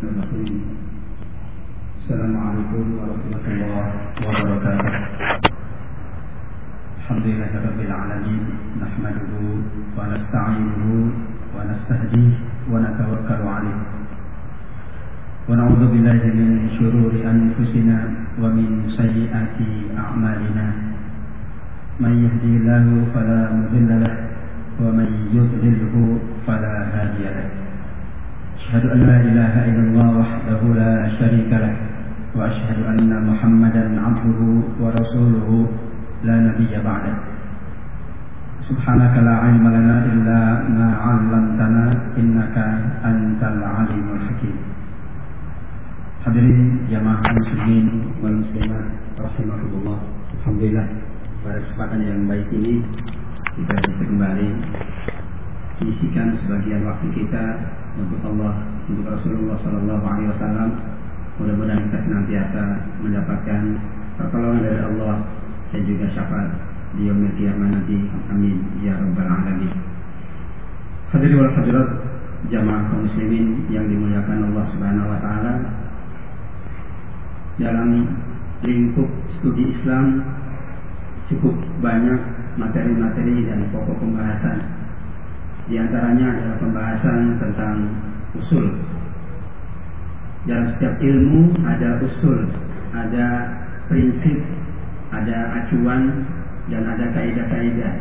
السلام عليكم ورحمة الله وبركاته. الحمد لله رب العالمين نحمده ونستعينه ونستهديه ونتوكل عليه. ونعوذ بالله من شرور أنفسنا ومن سيئات أعمالنا. من يهدي الله فلا مضل له ومن يضلله فلا هادي له. أشهد أن لا إله إلا الله وحده لا شريك له وأشهد أن محمدا عبده ورسوله لا نبي بعده سبحانك لا علم لنا إلا ما علمتنا إنك أنت العليم الحكيم Hadirin jamaah muslimin wal muslimat rahimakumullah. Alhamdulillah pada kesempatan yang baik ini kita bisa kembali menyisikan sebagian waktu kita untuk Allah, untuk Rasulullah Sallallahu Alaihi Wasallam. Mudah-mudahan kita senantiasa mendapatkan pertolongan dari Allah dan juga syafaat di yaumil kiamat nanti. Amin ya rabbal alamin. Hadirin wal hadirat jamaah kaum muslimin yang dimuliakan Allah Subhanahu wa taala. Dalam lingkup studi Islam cukup banyak materi-materi dan pokok pembahasan di antaranya adalah pembahasan tentang usul. Dalam setiap ilmu ada usul, ada prinsip, ada acuan, dan ada kaidah-kaidah.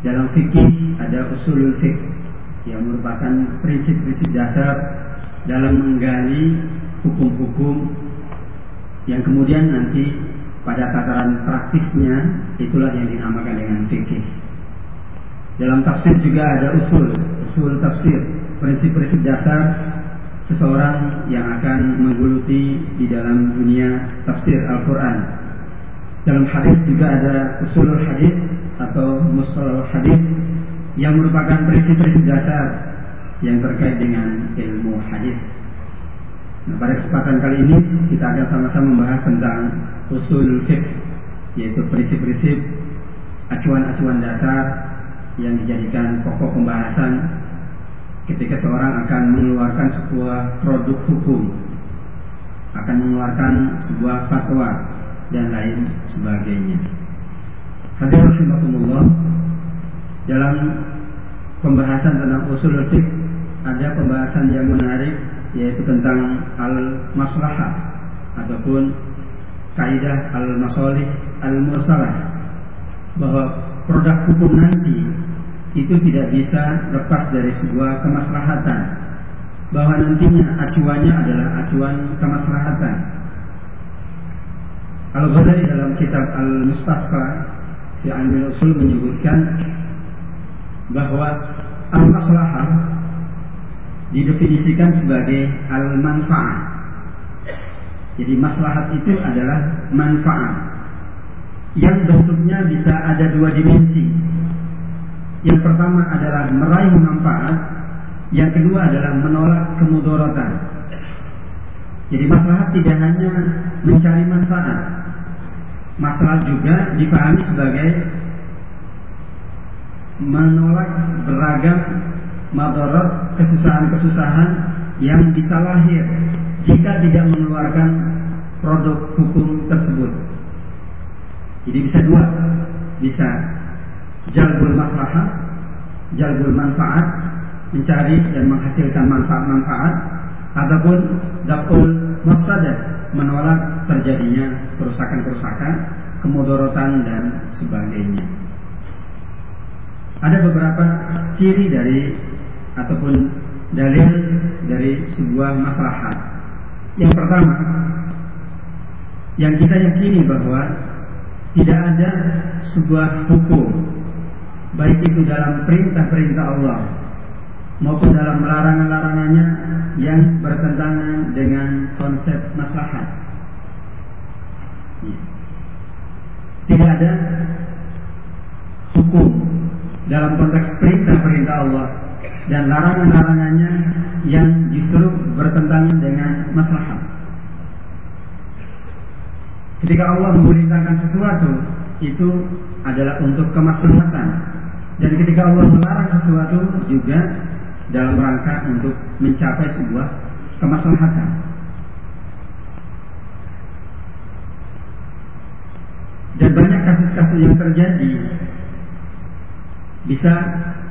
Dalam fikih ada usul fikih yang merupakan prinsip-prinsip dasar dalam menggali hukum-hukum yang kemudian nanti pada tataran praktisnya itulah yang dinamakan dengan fikih. Dalam tafsir juga ada usul, usul tafsir, prinsip-prinsip dasar seseorang yang akan menggeluti di dalam dunia tafsir Al-Quran. Dalam hadis juga ada usul hadis atau mustalah hadis yang merupakan prinsip-prinsip dasar yang terkait dengan ilmu hadis. Nah, pada kesempatan kali ini kita akan sama-sama membahas tentang usul fiqh, yaitu prinsip-prinsip acuan-acuan dasar yang dijadikan pokok pembahasan ketika seorang akan mengeluarkan sebuah produk hukum, akan mengeluarkan sebuah fatwa dan lain sebagainya. Hadirin dalam pembahasan tentang usul fiqh ada pembahasan yang menarik yaitu tentang al-maslahah ataupun kaidah al-masalih al-mursalah bahwa produk hukum nanti itu tidak bisa lepas dari sebuah kemaslahatan bahwa nantinya acuannya adalah acuan kemaslahatan. Al-Ghazali dalam kitab Al-Mustasfa di Ambil Usul menyebutkan bahwa al-maslahah didefinisikan sebagai al-manfaat. Jadi maslahat itu adalah manfaat yang bentuknya bisa ada dua dimensi. Yang pertama adalah meraih manfaat, yang kedua adalah menolak kemudorotan. Jadi masalah tidak hanya mencari manfaat, masalah juga dipahami sebagai menolak beragam madarat kesusahan-kesusahan yang bisa lahir jika tidak mengeluarkan produk hukum tersebut. Jadi bisa dua, bisa jalbul maslahah, jalbul manfaat, mencari dan menghasilkan manfaat-manfaat, ataupun dapul mafsadah, menolak terjadinya kerusakan-kerusakan, kemudorotan dan sebagainya. Ada beberapa ciri dari ataupun dalil dari sebuah maslahat. Yang pertama, yang kita yakini bahwa tidak ada sebuah hukum baik itu dalam perintah-perintah Allah maupun dalam larangan-larangannya yang bertentangan dengan konsep maslahat. Tidak ada hukum dalam konteks perintah-perintah Allah dan larangan-larangannya yang justru bertentangan dengan maslahat. Ketika Allah memerintahkan sesuatu itu adalah untuk kemaslahatan dan ketika Allah melarang sesuatu juga dalam rangka untuk mencapai sebuah kemaslahatan. Dan banyak kasus-kasus yang terjadi bisa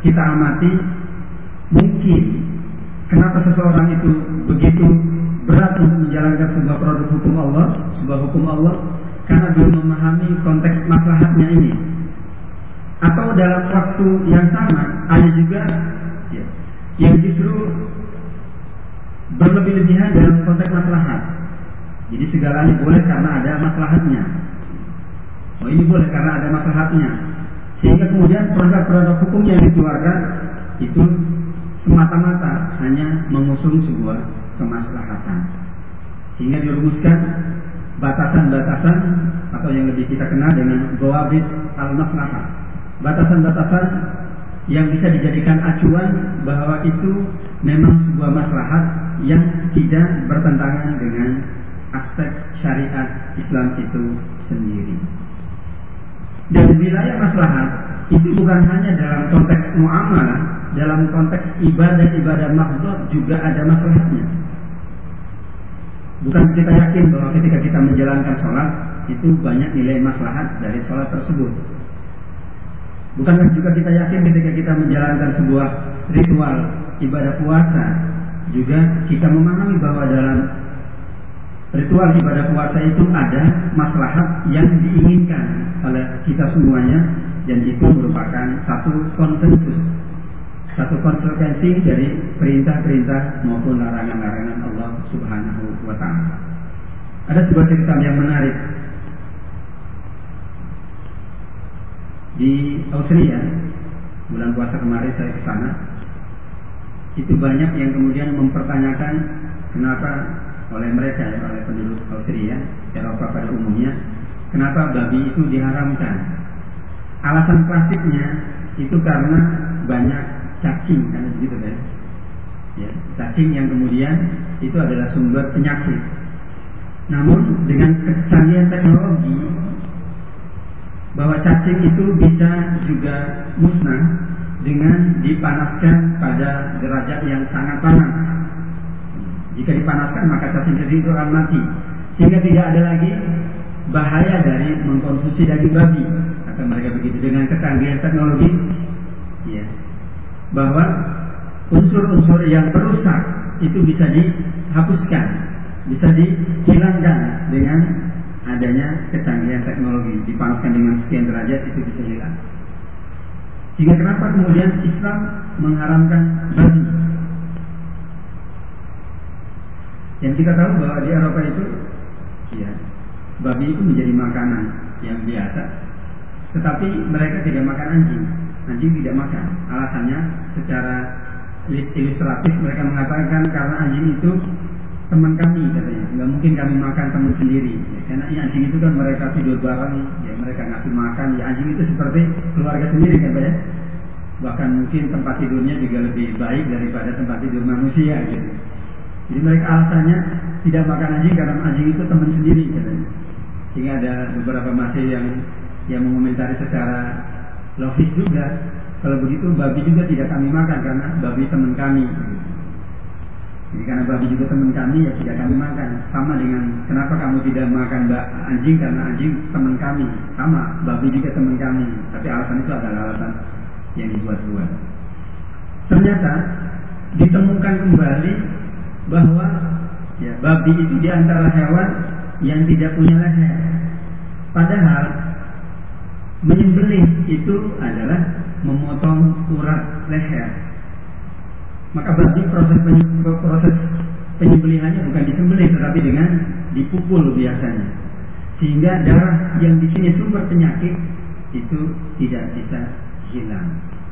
kita amati mungkin kenapa seseorang itu begitu berat untuk menjalankan sebuah produk hukum Allah, sebuah hukum Allah karena belum memahami konteks maslahatnya ini. Atau dalam waktu yang sama ada juga ya, yang justru berlebih-lebihan dalam konteks maslahat. Jadi segalanya boleh karena ada maslahatnya. Oh ini boleh karena ada maslahatnya. Sehingga kemudian produk-produk hukum yang dikeluarkan itu semata-mata hanya mengusung sebuah kemaslahatan. Sehingga dirumuskan batasan-batasan atau yang lebih kita kenal dengan gawabit al-maslahah. Batasan-batasan yang bisa dijadikan acuan bahwa itu memang sebuah maslahat yang tidak bertentangan dengan aspek syariat Islam itu sendiri. Dan wilayah maslahat itu bukan hanya dalam konteks muamalah, dalam konteks ibadah-ibadah makhluk juga ada masalahnya. Bukan kita yakin bahwa ketika kita menjalankan sholat itu banyak nilai maslahat dari sholat tersebut. Bukankah juga kita yakin ketika kita menjalankan sebuah ritual ibadah puasa juga kita memahami bahwa dalam ritual ibadah puasa itu ada maslahat yang diinginkan oleh kita semuanya dan itu merupakan satu konsensus satu konsekuensi dari perintah-perintah maupun larangan-larangan Allah Subhanahu wa taala. Ada sebuah cerita yang menarik di Austria bulan puasa kemarin saya ke sana. Itu banyak yang kemudian mempertanyakan kenapa oleh mereka ya, oleh penduduk Austria Eropa pada umumnya kenapa babi itu diharamkan? Alasan klasiknya itu karena banyak cacing kan begitu kan? Ya, cacing yang kemudian itu adalah sumber penyakit. Namun dengan kecanggihan teknologi bahwa cacing itu bisa juga musnah dengan dipanaskan pada derajat yang sangat panas jika dipanaskan maka cacing itu akan mati. Sehingga tidak ada lagi bahaya dari mengkonsumsi daging babi. Kata mereka begitu dengan kecanggihan teknologi. Ya. Bahwa unsur-unsur yang merusak itu bisa dihapuskan, bisa dihilangkan dengan adanya kecanggihan teknologi. Dipanaskan dengan sekian derajat itu bisa hilang. Sehingga kenapa kemudian Islam mengharamkan babi? Yang kita tahu bahwa di Eropa itu ya babi itu menjadi makanan yang biasa. Tetapi mereka tidak makan anjing. Anjing tidak makan. Alasannya secara ilustratif mereka mengatakan karena anjing itu teman kami katanya. Nggak mungkin kami makan teman sendiri. Ya, karena ya, anjing itu kan mereka tidur bareng, ya mereka ngasih makan. Ya anjing itu seperti keluarga sendiri kan ya. Bahkan mungkin tempat tidurnya juga lebih baik daripada tempat tidur manusia gitu. Jadi mereka alasannya tidak makan anjing karena anjing itu teman sendiri katanya. Sehingga ada beberapa masih yang yang mengomentari secara logis juga. Kalau begitu babi juga tidak kami makan karena babi teman kami. Jadi karena babi juga teman kami ya tidak kami makan. Sama dengan kenapa kamu tidak makan anjing karena anjing teman kami. Sama babi juga teman kami. Tapi alasan itu adalah alasan yang dibuat-buat. Ternyata ditemukan kembali bahwa ya, babi itu di antara hewan yang tidak punya leher. Padahal menyembelih itu adalah memotong urat leher. Maka babi proses proses penyembelihannya bukan disembelih tetapi dengan dipukul biasanya. Sehingga darah yang di sini sumber penyakit itu tidak bisa hilang.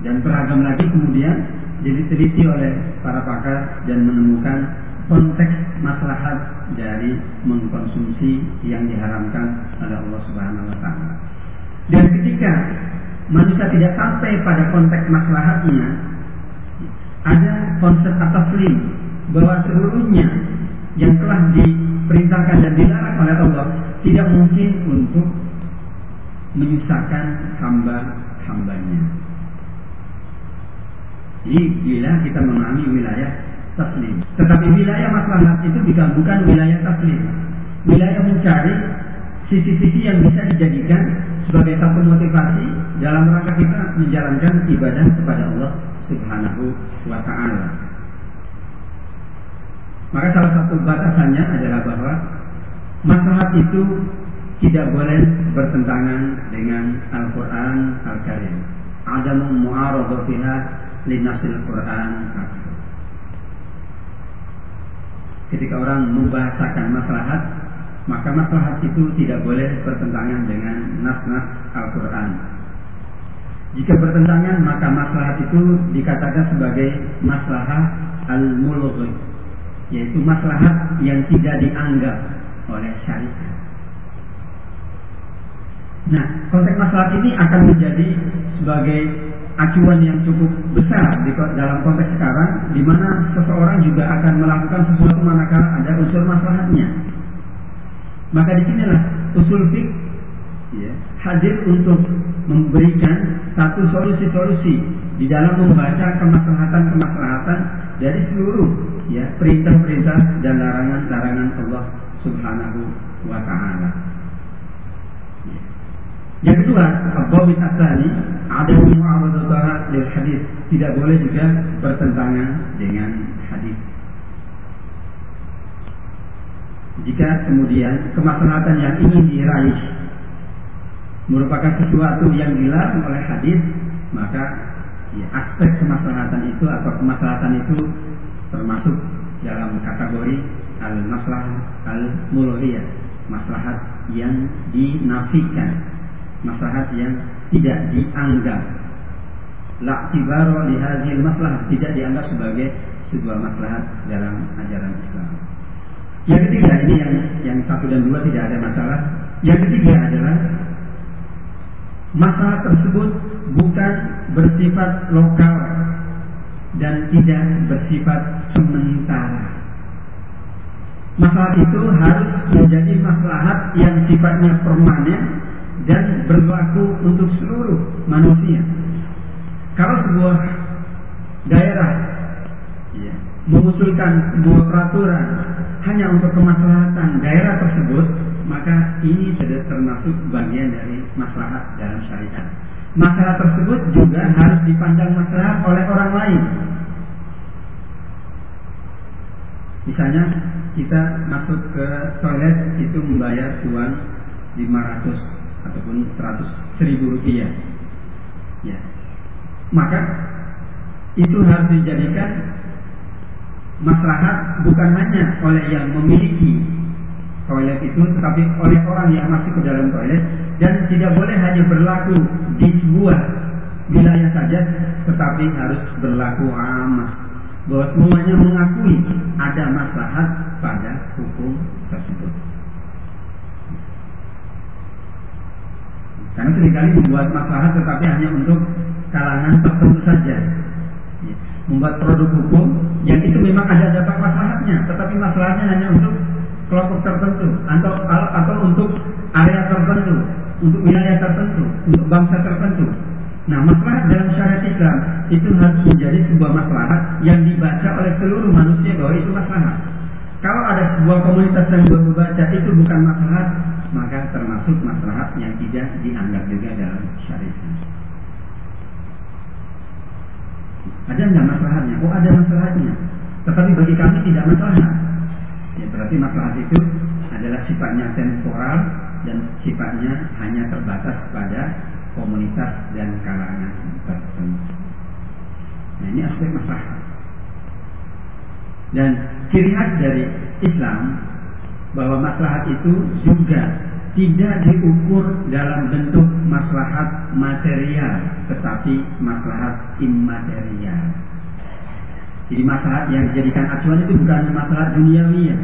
Dan beragam lagi kemudian diteliti oleh para pakar dan menemukan konteks maslahat dari mengkonsumsi yang diharamkan oleh Allah Subhanahu wa taala. Dan ketika manusia tidak sampai pada konteks maslahatnya, ada konsep ataslim bahwa seluruhnya yang telah diperintahkan dan dilarang oleh Allah tidak mungkin untuk menyusahkan hamba-hambanya. Jadi bila kita memahami wilayah taslim. Tetapi wilayah maslahat itu bukan wilayah taslim. Wilayah mencari sisi-sisi yang bisa dijadikan sebagai satu motivasi dalam rangka kita menjalankan ibadah kepada Allah Subhanahu wa taala. Maka salah satu batasannya adalah bahwa maslahat itu tidak boleh bertentangan dengan Al-Quran Al-Karim. Ada mu'aradatiha linasil Quran Ketika orang membahasakan maslahat, maka maslahat itu tidak boleh bertentangan dengan nas-nas Al-Quran. Jika bertentangan, maka maslahat itu dikatakan sebagai maslahat al-mulghi, yaitu maslahat yang tidak dianggap oleh syariat. Nah, konteks masalah ini akan menjadi sebagai acuan yang cukup besar di dalam konteks sekarang, di mana seseorang juga akan melakukan sesuatu manakala ada unsur masalahnya. Maka di sinilah usul fik ya, hadir untuk memberikan satu solusi-solusi di dalam membaca kemaslahatan-kemaslahatan dari seluruh ya perintah-perintah dan larangan-larangan Allah Subhanahu wa taala. Yang kedua, Abdul Asani ada mu'awadatah lil hadis tidak boleh juga bertentangan dengan hadis. Jika kemudian kemaslahatan yang ingin diraih merupakan sesuatu yang dilarang oleh hadis, maka ya, aspek kemaslahatan itu atau kemaslahatan itu termasuk dalam kategori al-maslah al-mulghiyah, maslahat yang dinafikan maslahat yang tidak dianggap la tibaro li hadhil maslahat tidak dianggap sebagai sebuah maslahat dalam ajaran Islam. Yang ketiga ini yang yang satu dan dua tidak ada masalah. Yang ketiga adalah masalah tersebut bukan bersifat lokal dan tidak bersifat sementara. Masalah itu harus menjadi maslahat yang sifatnya permanen dan berlaku untuk seluruh manusia. Kalau sebuah daerah ya, mengusulkan sebuah peraturan hanya untuk kemaslahatan daerah tersebut, maka ini tidak termasuk bagian dari maslahat dalam syariat. Masalah tersebut juga harus dipandang masalah oleh orang lain. Misalnya kita masuk ke toilet itu membayar uang 500 ataupun 100 seribu rupiah. Ya. Maka itu harus dijadikan maslahat bukan hanya oleh yang memiliki toilet itu tetapi oleh orang yang masuk ke dalam toilet dan tidak boleh hanya berlaku di sebuah wilayah saja tetapi harus berlaku amat bahwa semuanya mengakui ada maslahat pada hukum tersebut. Karena sering kali membuat masalah tetapi hanya untuk kalangan tertentu saja. Membuat produk hukum yang itu memang ada dampak masalahnya, tetapi masalahnya hanya untuk kelompok tertentu atau atau untuk area tertentu, untuk wilayah tertentu, untuk bangsa tertentu. Nah, masalah dalam syariat Islam itu harus menjadi sebuah masalah yang dibaca oleh seluruh manusia bahwa itu masalah. Kalau ada sebuah komunitas yang membaca itu bukan masalah, maka termasuk masalah yang tidak dianggap juga dalam syariat. Ada nggak masalahnya? Oh ada masalahnya. Tetapi bagi kami tidak masalah. Ya berarti masalah itu adalah sifatnya temporal dan sifatnya hanya terbatas pada komunitas dan kalangan tertentu. Nah ini aspek masalah. Dan ciri khas dari Islam bahwa maslahat itu juga tidak diukur dalam bentuk maslahat material tetapi maslahat immaterial. Jadi maslahat yang dijadikan acuan itu bukan maslahat duniawi ya.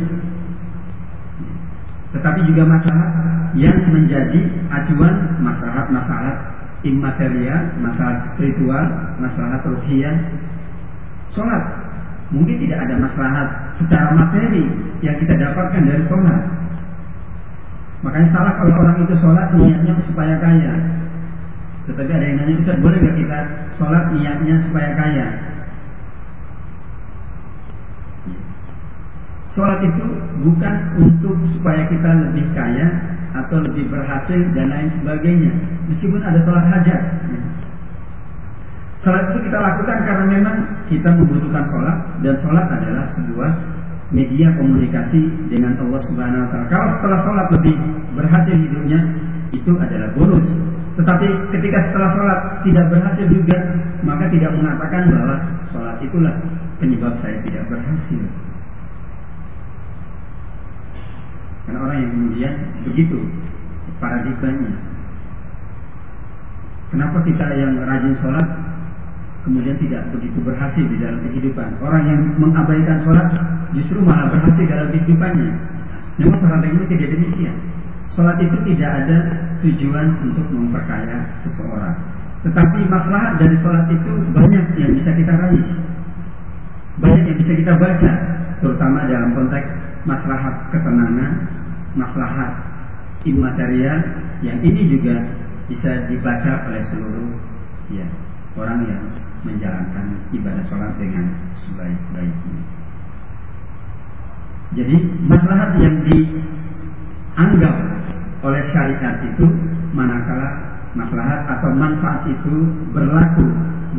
Tetapi juga maslahat yang menjadi acuan maslahat-maslahat immaterial, masalah spiritual, masalah ruhiyah. Sholat mungkin tidak ada maslahat secara materi yang kita dapatkan dari sholat. Makanya salah kalau orang itu sholat niatnya supaya kaya. Tetapi ada yang nanya bisa boleh nggak kita sholat niatnya supaya kaya? Sholat itu bukan untuk supaya kita lebih kaya atau lebih berhasil dan lain sebagainya. Meskipun ada sholat hajat. Sholat itu kita lakukan karena memang kita membutuhkan sholat dan sholat adalah sebuah media komunikasi dengan Allah Subhanahu Wa Taala. Kalau setelah sholat lebih berhasil hidupnya, itu adalah bonus. Tetapi ketika setelah sholat tidak berhasil juga, maka tidak mengatakan bahwa sholat itulah penyebab saya tidak berhasil. Karena orang yang kemudian begitu paradigmanya. Kenapa kita yang rajin sholat kemudian tidak begitu berhasil di dalam kehidupan? Orang yang mengabaikan sholat justru malah berhasil dalam kehidupannya. Memang paradigma tidak demikian. Sholat itu tidak ada tujuan untuk memperkaya seseorang. Tetapi masalah dari sholat itu banyak yang bisa kita raih. Banyak yang bisa kita baca. Terutama dalam konteks maslahat ketenangan, maslahat imaterial yang ini juga bisa dibaca oleh seluruh ya orang yang menjalankan ibadah sholat dengan sebaik-baiknya. Jadi maslahat yang dianggap oleh syariat itu manakala maslahat atau manfaat itu berlaku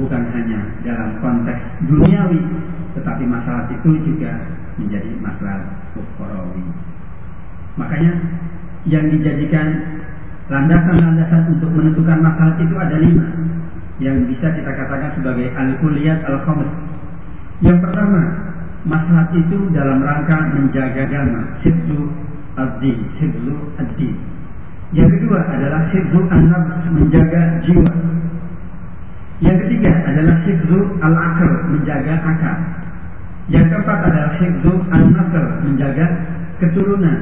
bukan hanya dalam konteks duniawi tetapi masalah itu juga menjadi masalah ukhrawi. Makanya yang dijadikan landasan-landasan untuk menentukan masalah itu ada lima yang bisa kita katakan sebagai al-kulliyat al-khams. Yang pertama, masalah itu dalam rangka menjaga agama, hibdu ad-din, hibdu ad-din. Yang kedua adalah hibdu an-nafs, menjaga jiwa. Yang ketiga adalah hibdu al-akal, menjaga akal. Yang keempat adalah hibdu an-nasl, menjaga keturunan.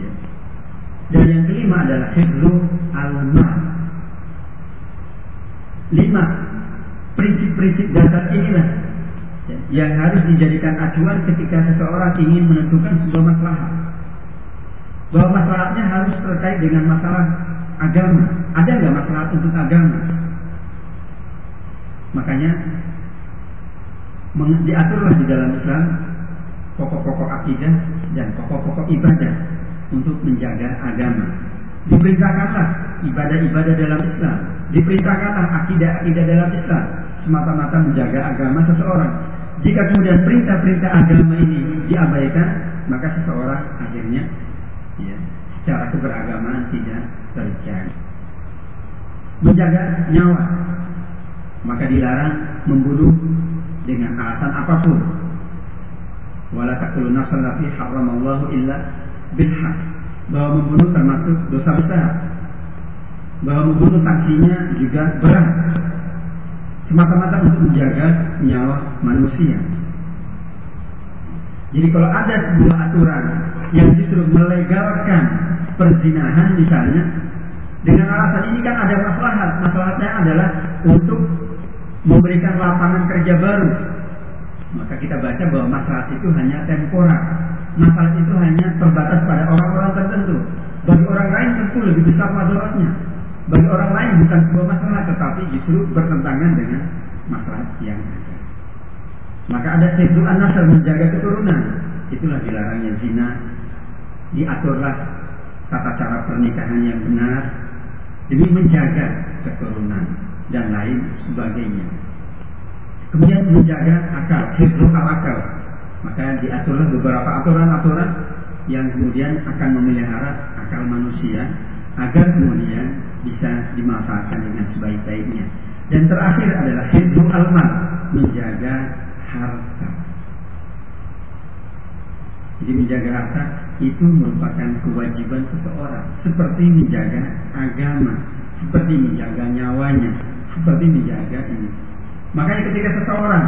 Ya. Dan yang kelima adalah hibdu al-mal. Lima prinsip-prinsip dasar inilah ya, yang harus dijadikan acuan ketika seseorang ingin menentukan sebuah masalah. Bahwa masalahnya harus terkait dengan masalah agama. Ada nggak masalah untuk agama? Makanya diaturlah di dalam Islam pokok-pokok akidah dan pokok-pokok ibadah untuk menjaga agama. Diperintahkanlah ibadah-ibadah dalam Islam, diperintahkanlah akidah-akidah dalam Islam semata-mata menjaga agama seseorang. Jika kemudian perintah-perintah agama ini diabaikan, maka seseorang akhirnya ya, secara keberagamaan tidak terjadi. Menjaga nyawa, maka dilarang membunuh dengan alasan apa pun. Wala taqtulu nafsan haramallahu illa bil Bahwa membunuh termasuk dosa besar. Bahwa membunuh sanksinya juga berat. Semata-mata untuk menjaga nyawa manusia. Jadi kalau ada sebuah aturan yang justru melegalkan perzinahan misalnya dengan alasan ini kan ada masalah, masalahnya adalah untuk memberikan lapangan kerja baru. Maka kita baca bahwa masalah itu hanya temporer. Masalah itu hanya terbatas pada orang-orang tertentu. Bagi orang lain tentu lebih besar masalahnya. Bagi orang lain bukan sebuah masalah, tetapi justru bertentangan dengan masalah yang ada. Maka ada sifat nasr menjaga keturunan. Itulah dilarangnya zina. Diaturlah tata cara pernikahan yang benar demi menjaga keturunan dan lain sebagainya. Kemudian menjaga akal, hifzul akal. Maka diaturlah beberapa aturan-aturan yang kemudian akan memelihara akal manusia agar kemudian bisa dimanfaatkan dengan sebaik-baiknya. Dan terakhir adalah hifzul almal, menjaga harta. Jadi menjaga harta itu merupakan kewajiban seseorang seperti menjaga agama, seperti menjaga nyawanya, seperti menjaga ini. Makanya ketika seseorang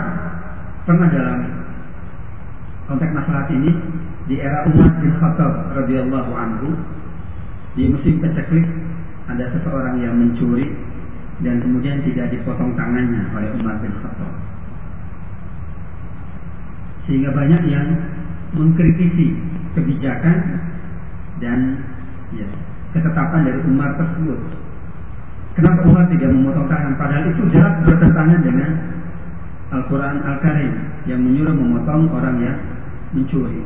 pernah dalam konteks masalah ini di era Umar bin Khattab radhiyallahu anhu di musim peceklik ada seseorang yang mencuri dan kemudian tidak dipotong tangannya oleh Umar bin Khattab. Sehingga banyak yang mengkritisi kebijakan dan ya, ketetapan dari Umar tersebut. Kenapa Umar tidak memotong tangan? Padahal itu jelas bertentangan dengan Al-Quran Al-Karim yang menyuruh memotong orang yang mencuri.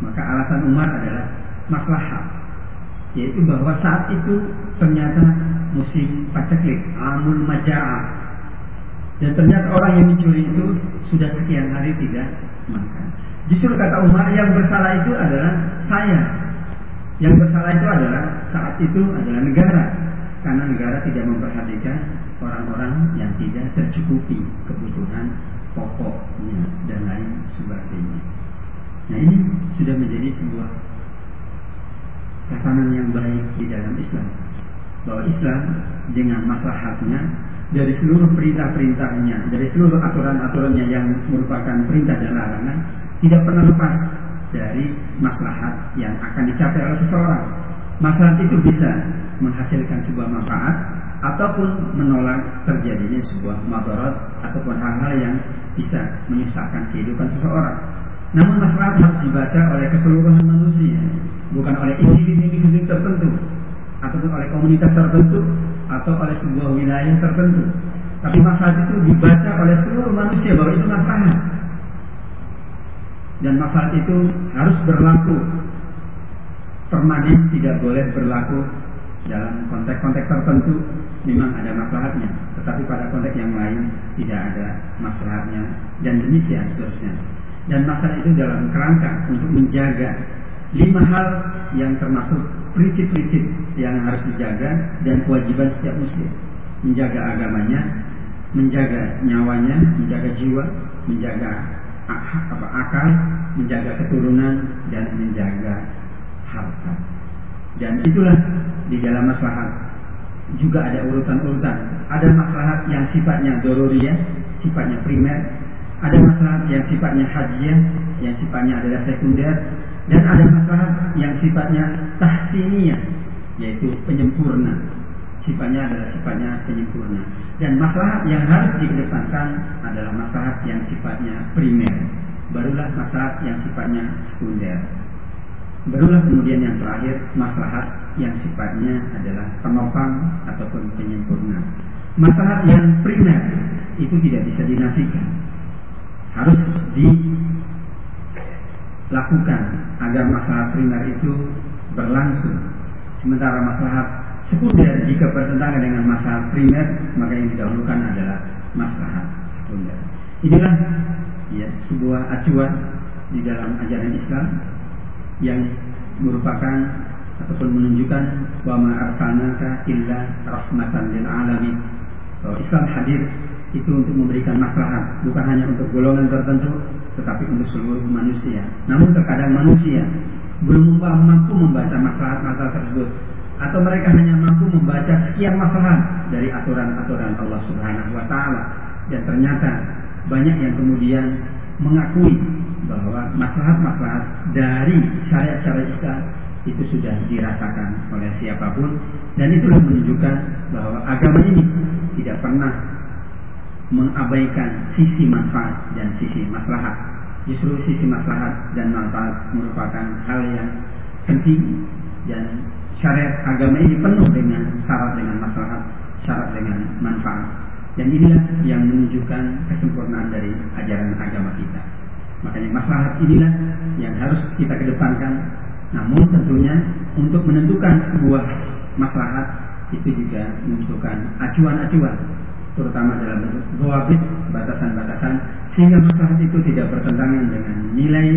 Maka alasan Umar adalah maslahat, yaitu bahwa saat itu ternyata musim paceklik, amul majaa, dan ternyata orang yang mencuri itu sudah sekian hari tidak makan. Justru kata Umar yang bersalah itu adalah saya. Yang bersalah itu adalah saat itu adalah negara. Karena negara tidak memperhatikan orang-orang yang tidak tercukupi kebutuhan pokoknya dan lain sebagainya. Nah ini sudah menjadi sebuah tatanan yang baik di dalam Islam. Bahwa Islam dengan maslahatnya dari seluruh perintah-perintahnya, dari seluruh aturan-aturannya yang merupakan perintah dan larangan, tidak pernah lepas dari maslahat yang akan dicapai oleh seseorang. Maslahat itu bisa menghasilkan sebuah manfaat ataupun menolak terjadinya sebuah madarat ataupun hal-hal yang bisa menyusahkan kehidupan seseorang. Namun maslahat harus dibaca oleh keseluruhan manusia, bukan oleh individu-individu tertentu ataupun oleh komunitas tertentu atau oleh sebuah wilayah tertentu. Tapi masalah itu dibaca oleh seluruh manusia bahwa itu masalah. Dan masalah itu harus berlaku permanen, tidak boleh berlaku dalam konteks-konteks tertentu memang ada masalahnya, tetapi pada konteks yang lain tidak ada masalahnya dan demikian seterusnya. Dan masalah itu dalam kerangka untuk menjaga lima hal yang termasuk prinsip-prinsip yang harus dijaga dan kewajiban setiap muslim menjaga agamanya, menjaga nyawanya, menjaga jiwa, menjaga akal, menjaga keturunan dan menjaga harta. Dan itulah di dalam maslahat juga ada urutan-urutan. Ada maslahat yang sifatnya dororiyah, sifatnya primer. Ada maslahat yang sifatnya hajiyah, yang sifatnya adalah sekunder, dan ada masalah yang sifatnya tahsiniyah yaitu penyempurna sifatnya adalah sifatnya penyempurna dan masalah yang harus dikedepankan adalah masalah yang sifatnya primer barulah masalah yang sifatnya sekunder barulah kemudian yang terakhir masalah yang sifatnya adalah penopang ataupun penyempurna masalah yang primer itu tidak bisa dinafikan harus di lakukan agar masalah primer itu berlangsung. Sementara masalah sekunder jika bertentangan dengan masalah primer maka yang didahulukan adalah masalah sekunder. Inilah ya sebuah acuan di dalam ajaran Islam yang merupakan ataupun menunjukkan bahwa arsalnaka illa rahmatan lil alamin. Islam hadir itu untuk memberikan maslahat, bukan hanya untuk golongan tertentu, tetapi untuk seluruh manusia. Namun terkadang manusia belum mampu membaca masalah-masalah tersebut atau mereka hanya mampu membaca sekian masalah dari aturan-aturan Allah Subhanahu wa taala dan ternyata banyak yang kemudian mengakui bahwa masalah-masalah dari syariat-syariat Islam itu sudah dirasakan oleh siapa pun dan itulah menunjukkan bahwa agama ini tidak pernah mengabaikan sisi manfaat dan sisi maslahat. Justru sisi maslahat dan manfaat merupakan hal yang penting dan syariat agama ini penuh dengan syarat dengan maslahat, syarat dengan manfaat. Dan inilah yang menunjukkan kesempurnaan dari ajaran agama kita. Makanya maslahat inilah yang harus kita kedepankan. Namun tentunya untuk menentukan sebuah maslahat itu juga membutuhkan acuan-acuan terutama dalam bentuk wabit batasan-batasan sehingga masalah itu tidak bertentangan dengan nilai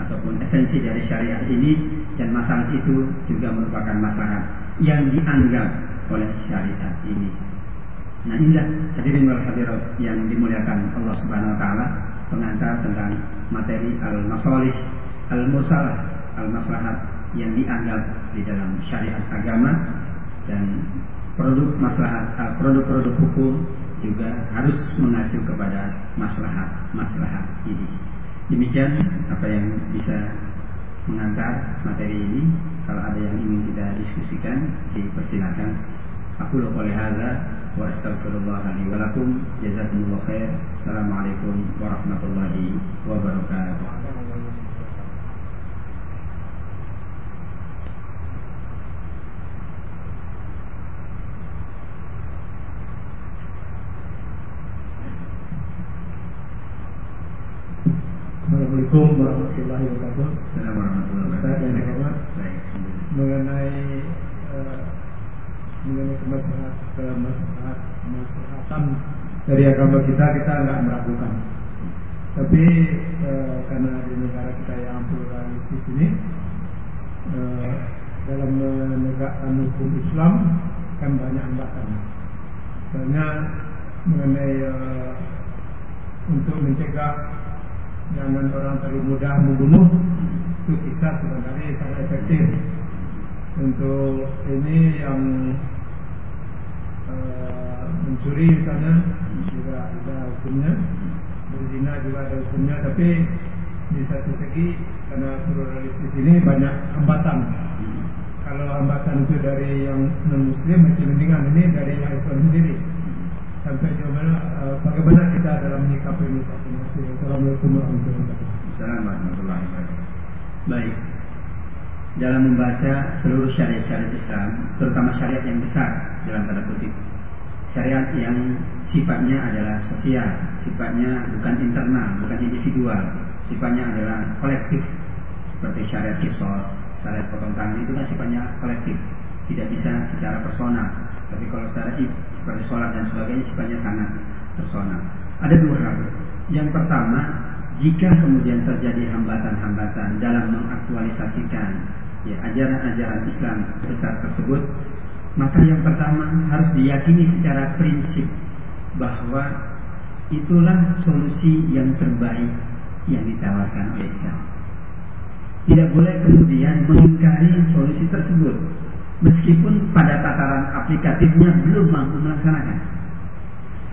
ataupun esensi dari syariat ini dan masalah itu juga merupakan masalah yang dianggap oleh syariat ini. Nah inilah hadirin wal hadirat yang dimuliakan Allah Subhanahu wa taala pengantar tentang materi al-masalih al-mursalah al-maslahat yang dianggap di dalam syariat agama dan produk maslahat uh, produk-produk hukum juga harus mengacu kepada maslahat maslahat ini. Demikian apa yang bisa mengantar materi ini. Kalau ada yang ingin kita diskusikan, dipersilakan. Aku lupa oleh hadza wa lakum. Jazakumullah khair. Assalamualaikum warahmatullahi wabarakatuh. Assalamualaikum warahmatullahi wabarakatuh. Assalamualaikum warahmatullahi wabarakatuh. Mengenai uh, mengenai kemaslahatan dari agama kita kita nggak meragukan. Tapi uh, karena di negara kita yang pluralistis ini uh, dalam menegakkan hukum Islam kan banyak hambatan. Misalnya mengenai uh, untuk mencegah jangan orang terlalu mudah membunuh itu kisah sebenarnya sangat efektif untuk ini yang mencuri misalnya juga ada hukumnya berzina juga ada hukumnya tapi di satu segi karena pluralistis ini banyak hambatan kalau hambatan itu dari yang non muslim masih mendingan ini dari yang Islam sendiri sampai jauh uh, bagaimana kita dalam menyikapi ini Assalamualaikum warahmatullahi wabarakatuh. Assalamualaikum warahmatullahi wabarakatuh. Baik. Dalam membaca seluruh syariat-syariat Islam, terutama syariat yang besar dalam tanda kutip, syariat yang sifatnya adalah sosial, sifatnya bukan internal, bukan individual, sifatnya adalah kolektif, seperti syariat kisos, syariat potong tangan itu kan sifatnya kolektif, tidak bisa secara personal. Tapi kalau secara seperti sholat dan sebagainya sifatnya sangat personal. Ada dua hal. Yang pertama, jika kemudian terjadi hambatan-hambatan dalam mengaktualisasikan ya ajaran-ajaran Islam besar tersebut, maka yang pertama harus diyakini secara prinsip bahwa itulah solusi yang terbaik yang ditawarkan oleh Islam. Tidak boleh kemudian mengingkari solusi tersebut meskipun pada tataran aplikatifnya belum mampu melaksanakan.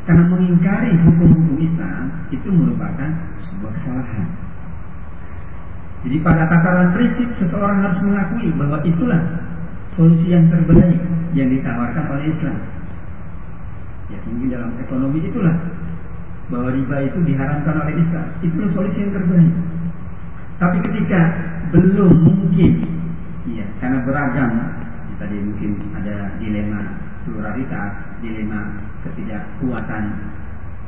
Karena mengingkari hukum-hukum Islam itu merupakan sebuah kesalahan. Jadi pada tataran prinsip seseorang harus mengakui bahwa itulah solusi yang terbaik yang ditawarkan oleh Islam. Ya mungkin dalam ekonomi itulah bahwa riba itu diharamkan oleh Islam. Itulah solusi yang terbaik. Tapi ketika belum mungkin, ya karena beragam tadi mungkin ada dilema pluralitas, dilema ketidakkuatan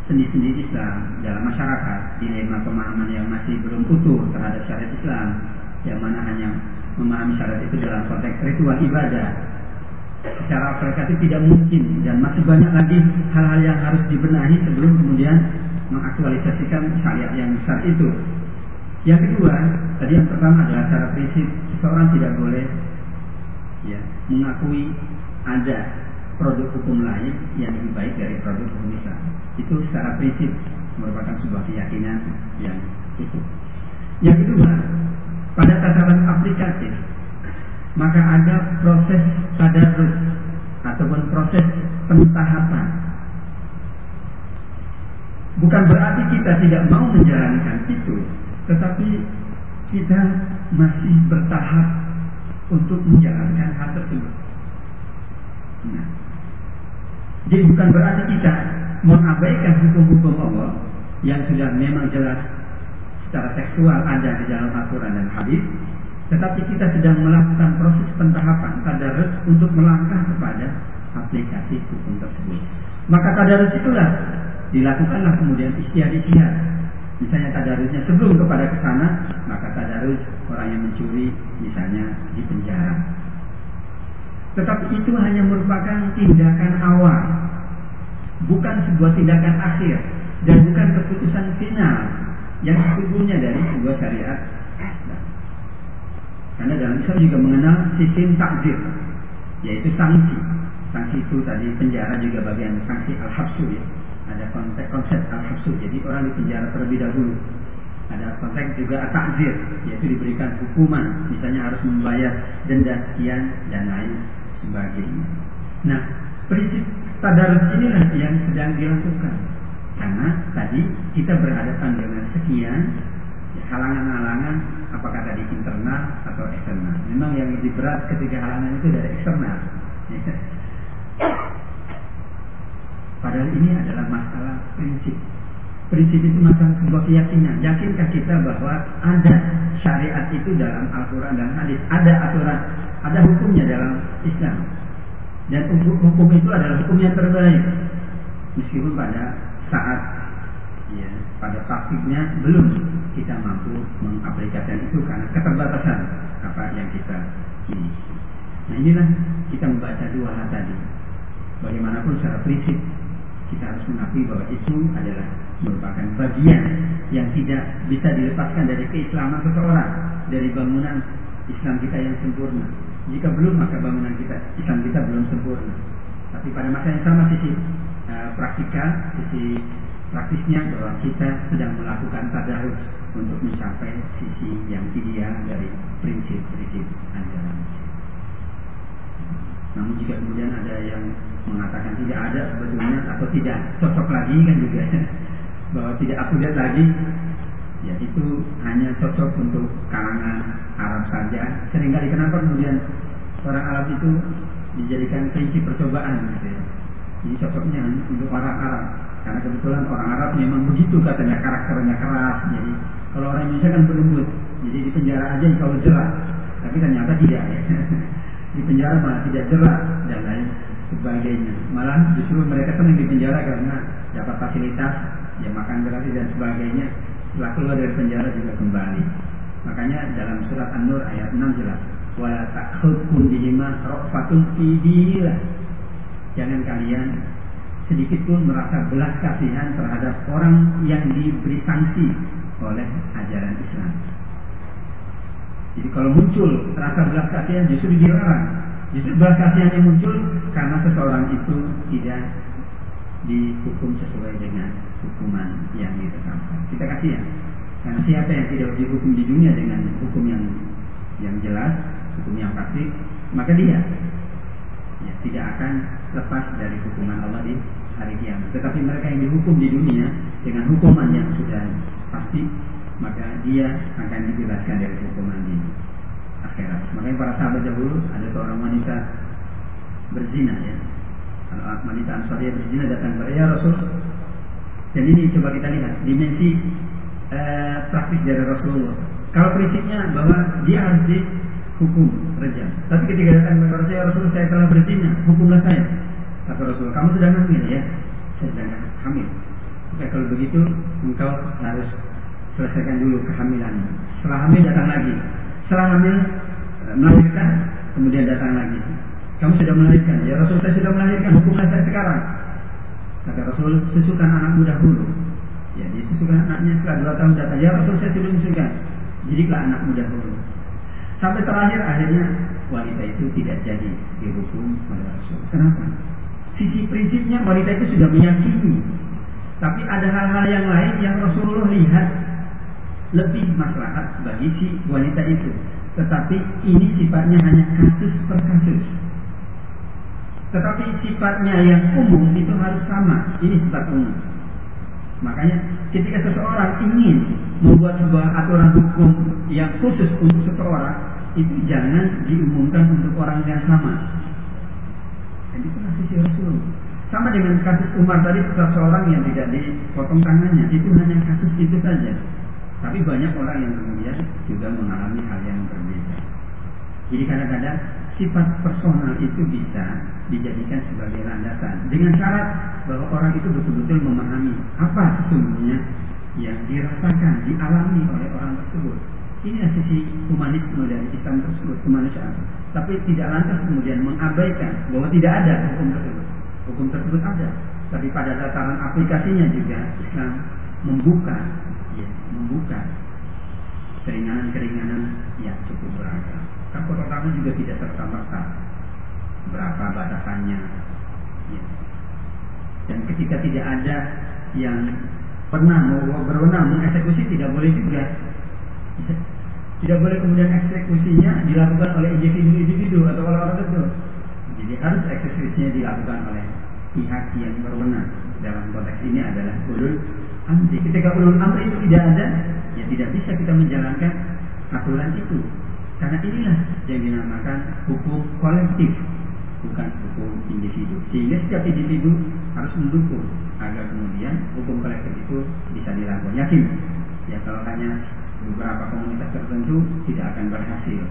sendi-sendi Islam dalam masyarakat, dilema pemahaman yang masih belum utuh terhadap syariat Islam, yang mana hanya memahami syariat itu dalam konteks ritual ibadah. Secara aplikatif tidak mungkin dan masih banyak lagi hal-hal yang harus dibenahi sebelum kemudian mengaktualisasikan syariat yang besar itu. Yang kedua, tadi yang pertama adalah secara prinsip seseorang tidak boleh ya mengakui ada produk hukum lain yang lebih baik dari produk hukum Islam. Itu secara prinsip merupakan sebuah keyakinan yang itu. Yang kedua, pada tataran aplikatif, maka ada proses tadarus ataupun proses pentahapan. Bukan berarti kita tidak mau menjalankan itu, tetapi kita masih bertahap untuk menjalankan hal tersebut. Nah, jadi bukan berarti kita mengabaikan hukum-hukum Allah yang sudah memang jelas secara tekstual ada di dalam Al-Quran dan Hadis, tetapi kita sedang melakukan proses pentahapan tadarus untuk melangkah kepada aplikasi hukum tersebut. Maka tadarus itulah dilakukanlah kemudian istiar-istiar misalnya tadarusnya sebelum kepada ke sana, maka tadarus orang yang mencuri misalnya di penjara. Tetapi itu hanya merupakan tindakan awal, bukan sebuah tindakan akhir. Dan bukan keputusan final yang sesungguhnya dari sebuah syariat. Karena dalam Islam juga mengenal sistem takdir, yaitu sanksi. Sanksi itu tadi penjara juga bagian sanksi al-habsu ya. Ada konsep konsep al-husud jadi orang dipenjara terlebih dahulu. Ada konteks juga takzir yaitu diberikan hukuman. Misalnya harus membayar denda sekian dan lain sebagainya nah prinsip tadarus inilah yang sedang dilakukan karena tadi kita berhadapan dengan sekian halangan-halangan apakah tadi internal atau eksternal memang yang lebih berat ketika halangan itu dari eksternal. Padahal ini adalah masalah prinsip. Prinsip itu masalah sebuah keyakinan. Yakinkah kita bahwa ada syariat itu dalam Al-Quran dan Hadis? Ada aturan, ada hukumnya dalam Islam. Dan hukum, itu adalah hukum yang terbaik. Meskipun pada saat ya pada praktiknya belum kita mampu mengaplikasikan itu karena keterbatasan apa yang kita ini. Nah inilah kita membaca dua hal tadi. Bagaimanapun secara prinsip kita harus mengakui bahwa itu adalah merupakan bagian yang tidak bisa dilepaskan dari keislaman seseorang, dari bangunan Islam kita yang sempurna. Jika belum maka bangunan kita Islam kita belum sempurna. Tapi pada masa yang sama sisi uh, praktikal, sisi praktisnya bahwa kita sedang melakukan tadarus untuk mencapai sisi yang ideal dari prinsip-prinsip ajaran Namun jika kemudian ada yang mengatakan tidak ada sebetulnya atau tidak cocok lagi kan juga bahwa tidak akurat lagi ya itu hanya cocok untuk kalangan Arab saja sering kali kenapa kemudian orang Arab itu dijadikan prinsip percobaan gitu ya jadi cocoknya untuk orang Arab karena kebetulan orang Arab memang begitu katanya karakternya keras. Jadi kalau orang Indonesia kan berlembut. Jadi di penjara aja kalau jelas. Tapi ternyata tidak ya. di penjara malah tidak jelas dan lain sebagainya. Malah justru mereka senang di penjara karena dapat fasilitas, ya makan gratis dan sebagainya. Setelah keluar dari penjara juga kembali. Makanya dalam surat An-Nur ayat 6 jelas, wala takhulkum bihima ra'fatun fi Jangan kalian sedikit pun merasa belas kasihan terhadap orang yang diberi sanksi oleh ajaran Islam. Jadi kalau muncul rasa belas kasihan justru dilarang. Justru belas kasihan yang muncul karena seseorang itu tidak dihukum sesuai dengan hukuman yang ditetapkan. Kita kasihan. Karena siapa yang tidak dihukum di dunia dengan hukum yang yang jelas, hukum yang pasti, maka dia ya, tidak akan lepas dari hukuman Allah di hari kiamat. Tetapi mereka yang dihukum di dunia dengan hukuman yang sudah pasti, maka dia akan dibebaskan dari hukuman di akhirat. Makanya para sahabat dahulu ada seorang wanita berzina ya. Wanita Ansariyah berzina datang kepada ya Rasul. Dan ini coba kita lihat dimensi eh, praktis dari Rasulullah. Kalau prinsipnya bahwa dia harus di hukum rejam. Tapi ketika datang kepada saya Rasul saya telah berzina, hukumlah saya. Kata Rasul, kamu sudah hamil ya? Saya sedang hamil. Oke, kalau begitu engkau harus selesaikan dulu kehamilan. Setelah hamil datang lagi. Setelah hamil eh, melahirkan, kemudian datang lagi. Kamu sudah melahirkan, ya Rasul saya sudah melahirkan, hukumlah saya sekarang. Kata Rasul, susukan anakmu dahulu. Ya, disusukan anaknya setelah dua tahun datang. Ya Rasul saya sudah menyusukan. Jadilah anakmu dahulu. Sampai terakhir akhirnya wanita itu tidak jadi dihukum oleh Rasul. Kenapa? Sisi prinsipnya wanita itu sudah meyakini. Tapi ada hal-hal yang lain yang Rasulullah lihat lebih maslahat bagi si wanita itu. Tetapi ini sifatnya hanya kasus per kasus. Tetapi sifatnya yang umum itu harus sama. Ini sifat umum. Makanya ketika seseorang ingin membuat sebuah aturan hukum yang khusus untuk seseorang, itu jangan diumumkan untuk orang yang sama. Dan itu sisi Rasul. Sama dengan kasus Umar tadi seorang yang tidak dipotong tangannya, itu hanya kasus itu saja. Tapi banyak orang yang kemudian juga mengalami hal yang berbeda. Jadi kadang-kadang sifat personal itu bisa dijadikan sebagai landasan dengan syarat bahwa orang itu betul-betul memahami apa sesungguhnya yang dirasakan, dialami oleh orang tersebut. Ini sisi humanisme dari Islam tersebut, kemanusiaan. Tapi tidak lantas kemudian mengabaikan bahwa tidak ada hukum tersebut. Hukum tersebut ada. Tapi pada tataran aplikasinya juga Islam membuka, ya, membuka keringanan-keringanan yang cukup beragam. Kan pertama juga tidak serta merta berapa batasannya. Ya. Dan ketika tidak ada yang pernah mau berwenang mengeksekusi tidak boleh juga tidak boleh kemudian eksekusinya dilakukan oleh individu-individu atau orang-orang tertentu. Jadi harus eksekusinya dilakukan oleh pihak yang berwenang. Dalam konteks ini adalah ulul amri. Ketika ulul amri itu tidak ada, ya tidak bisa kita menjalankan aturan itu. Karena inilah yang dinamakan hukum kolektif, bukan hukum individu. Sehingga setiap individu harus mendukung agar kemudian hukum kolektif itu bisa dilakukan. Yakin? Ya kalau hanya beberapa komunitas tertentu tidak akan berhasil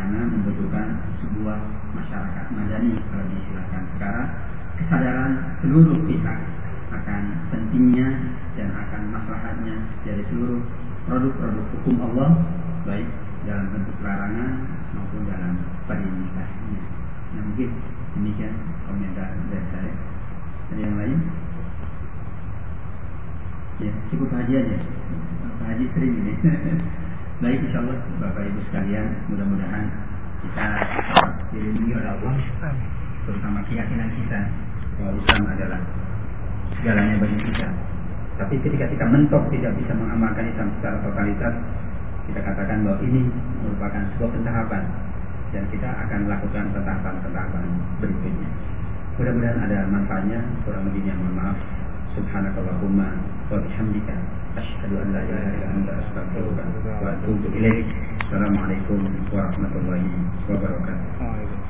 karena membutuhkan sebuah masyarakat madani kalau diistilahkan sekarang kesadaran seluruh pihak akan pentingnya dan akan maslahatnya dari seluruh produk-produk hukum Allah baik dalam bentuk larangan maupun dalam perintahnya. Nah mungkin demikian komentar dari saya. Ada yang lain? Ya cukup haji aja. Haji sering ini. baik insya Allah Bapak Ibu sekalian mudah-mudahan kita dilindungi oleh Allah terutama keyakinan kita bahwa Islam adalah segalanya bagi kita. Tapi ketika kita mentok tidak bisa mengamalkan Islam secara totalitas, kita katakan bahwa ini merupakan sebuah pentahapan dan kita akan melakukan pentahapan-pentahapan berikutnya. Mudah-mudahan ada manfaatnya. Kurang lebihnya mohon maaf. Subhanakallahumma wa bihamdika asyhadu an la ilaha illa anta astaghfiruka wa atubu ilaik. Assalamualaikum warahmatullahi wabarakatuh.